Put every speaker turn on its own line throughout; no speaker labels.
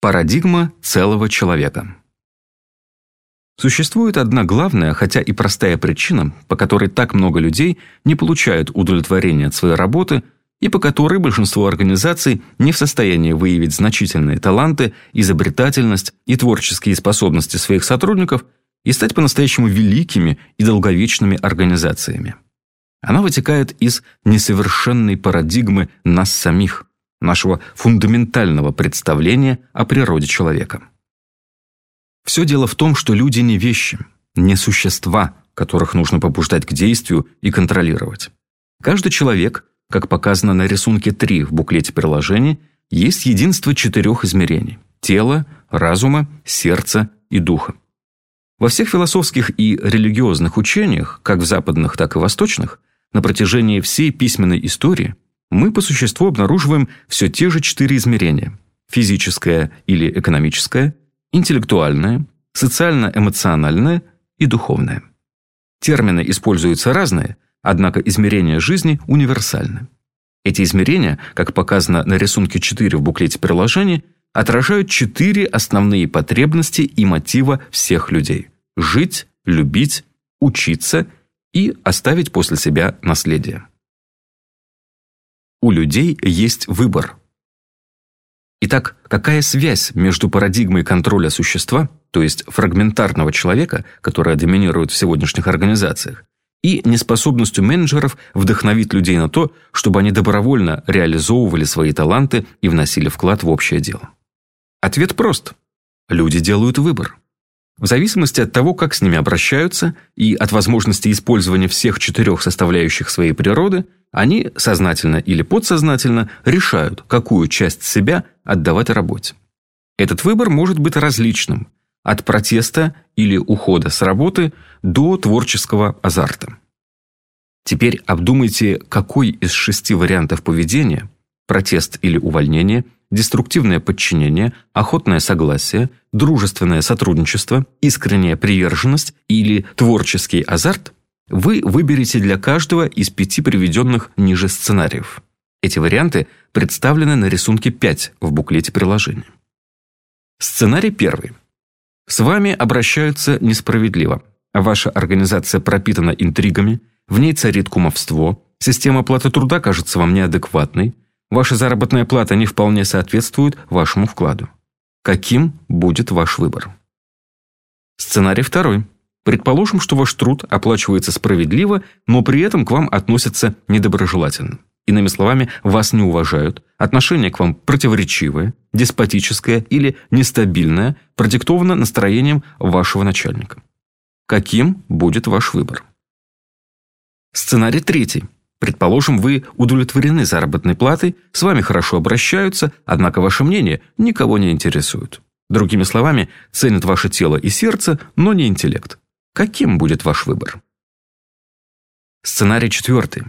Парадигма целого человека. Существует одна главная, хотя и простая причина, по которой так много людей не получают удовлетворения от своей работы и по которой большинство организаций не в состоянии выявить значительные таланты, изобретательность и творческие способности своих сотрудников и стать по-настоящему великими и долговечными организациями. Она вытекает из несовершенной парадигмы нас самих, нашего фундаментального представления о природе человека. Все дело в том, что люди не вещи, не существа, которых нужно побуждать к действию и контролировать. Каждый человек, как показано на рисунке 3 в буклете приложения, есть единство четырех измерений – тела, разума, сердца и духа. Во всех философских и религиозных учениях, как в западных, так и восточных, на протяжении всей письменной истории – мы по существу обнаруживаем все те же четыре измерения – физическое или экономическое, интеллектуальное, социально-эмоциональное и духовное. Термины используются разные, однако измерения жизни универсальны. Эти измерения, как показано на рисунке 4 в буклете приложения, отражают четыре основные потребности и мотива всех людей – жить, любить, учиться и оставить после себя наследие. У людей есть выбор. Итак, какая связь между парадигмой контроля существа, то есть фрагментарного человека, которая доминирует в сегодняшних организациях, и неспособностью менеджеров вдохновить людей на то, чтобы они добровольно реализовывали свои таланты и вносили вклад в общее дело? Ответ прост. Люди делают выбор. В зависимости от того, как с ними обращаются, и от возможности использования всех четырех составляющих своей природы, они сознательно или подсознательно решают, какую часть себя отдавать работе. Этот выбор может быть различным – от протеста или ухода с работы до творческого азарта. Теперь обдумайте, какой из шести вариантов поведения – протест или увольнение – деструктивное подчинение, охотное согласие, дружественное сотрудничество, искренняя приверженность или творческий азарт вы выберете для каждого из пяти приведенных ниже сценариев. Эти варианты представлены на рисунке 5 в буклете приложения. Сценарий первый. С вами обращаются несправедливо. Ваша организация пропитана интригами, в ней царит кумовство, система оплаты труда кажется вам неадекватной, Ваша заработная плата не вполне соответствует вашему вкладу. Каким будет ваш выбор? Сценарий второй. Предположим, что ваш труд оплачивается справедливо, но при этом к вам относятся недоброжелательно. Иными словами, вас не уважают, отношение к вам противоречивое, деспотическое или нестабильное, продиктовано настроением вашего начальника. Каким будет ваш выбор? Сценарий третий. Предположим, вы удовлетворены заработной платой, с вами хорошо обращаются, однако ваше мнение никого не интересует. Другими словами, ценят ваше тело и сердце, но не интеллект. Каким будет ваш выбор? Сценарий четвертый.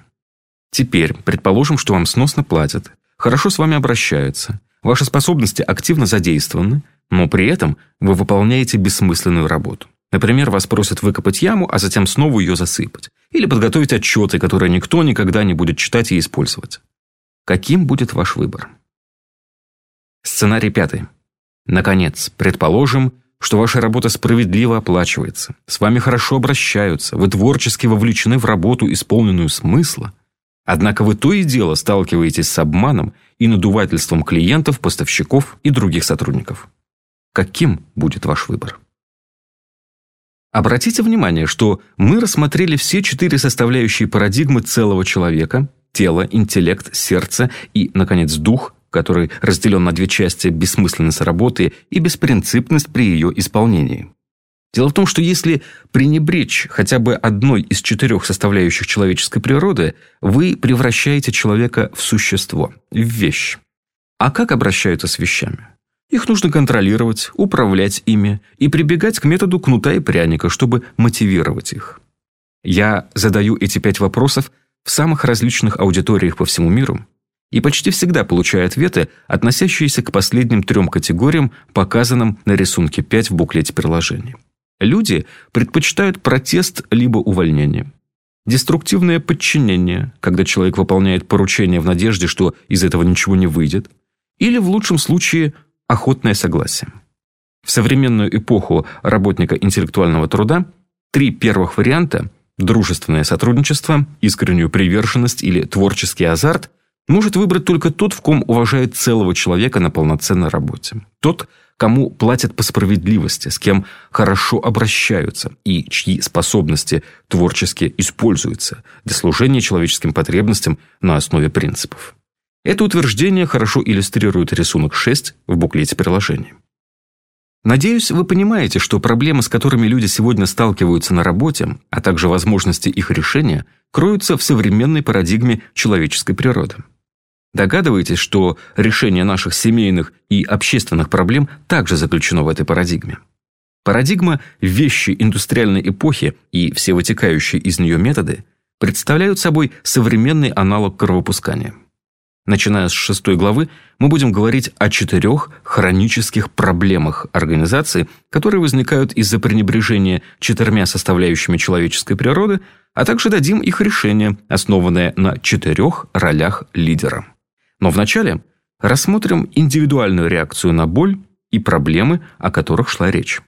Теперь, предположим, что вам сносно платят, хорошо с вами обращаются, ваши способности активно задействованы, но при этом вы выполняете бессмысленную работу. Например, вас просят выкопать яму, а затем снова ее засыпать. Или подготовить отчеты, которые никто никогда не будет читать и использовать. Каким будет ваш выбор? Сценарий пятый. Наконец, предположим, что ваша работа справедливо оплачивается, с вами хорошо обращаются, вы творчески вовлечены в работу, исполненную смысла, однако вы то и дело сталкиваетесь с обманом и надувательством клиентов, поставщиков и других сотрудников. Каким будет ваш выбор? Обратите внимание, что мы рассмотрели все четыре составляющие парадигмы целого человека – тело, интеллект, сердце и, наконец, дух, который разделен на две части бессмысленность работы и беспринципность при ее исполнении. Дело в том, что если пренебречь хотя бы одной из четырех составляющих человеческой природы, вы превращаете человека в существо, в вещь. А как обращаются с вещами? Их нужно контролировать, управлять ими и прибегать к методу кнута и пряника, чтобы мотивировать их. Я задаю эти пять вопросов в самых различных аудиториях по всему миру и почти всегда получаю ответы, относящиеся к последним трем категориям, показанным на рисунке 5 в буклете приложения. Люди предпочитают протест либо увольнение. Деструктивное подчинение, когда человек выполняет поручение в надежде, что из этого ничего не выйдет. Или в лучшем случае охотное согласие. В современную эпоху работника интеллектуального труда три первых варианта – дружественное сотрудничество, искреннюю приверженность или творческий азарт – может выбрать только тот, в ком уважает целого человека на полноценной работе. Тот, кому платят по справедливости, с кем хорошо обращаются и чьи способности творчески используются для служения человеческим потребностям на основе принципов. Это утверждение хорошо иллюстрирует рисунок 6 в буклете приложения. Надеюсь, вы понимаете, что проблемы, с которыми люди сегодня сталкиваются на работе, а также возможности их решения, кроются в современной парадигме человеческой природы. Догадываетесь, что решение наших семейных и общественных проблем также заключено в этой парадигме? Парадигма вещи индустриальной эпохи и все вытекающие из нее методы представляют собой современный аналог кровопускания. Начиная с шестой главы, мы будем говорить о четырех хронических проблемах организации, которые возникают из-за пренебрежения четырьмя составляющими человеческой природы, а также дадим их решение, основанное на четырех ролях лидера. Но вначале рассмотрим индивидуальную реакцию на боль и проблемы, о которых шла речь.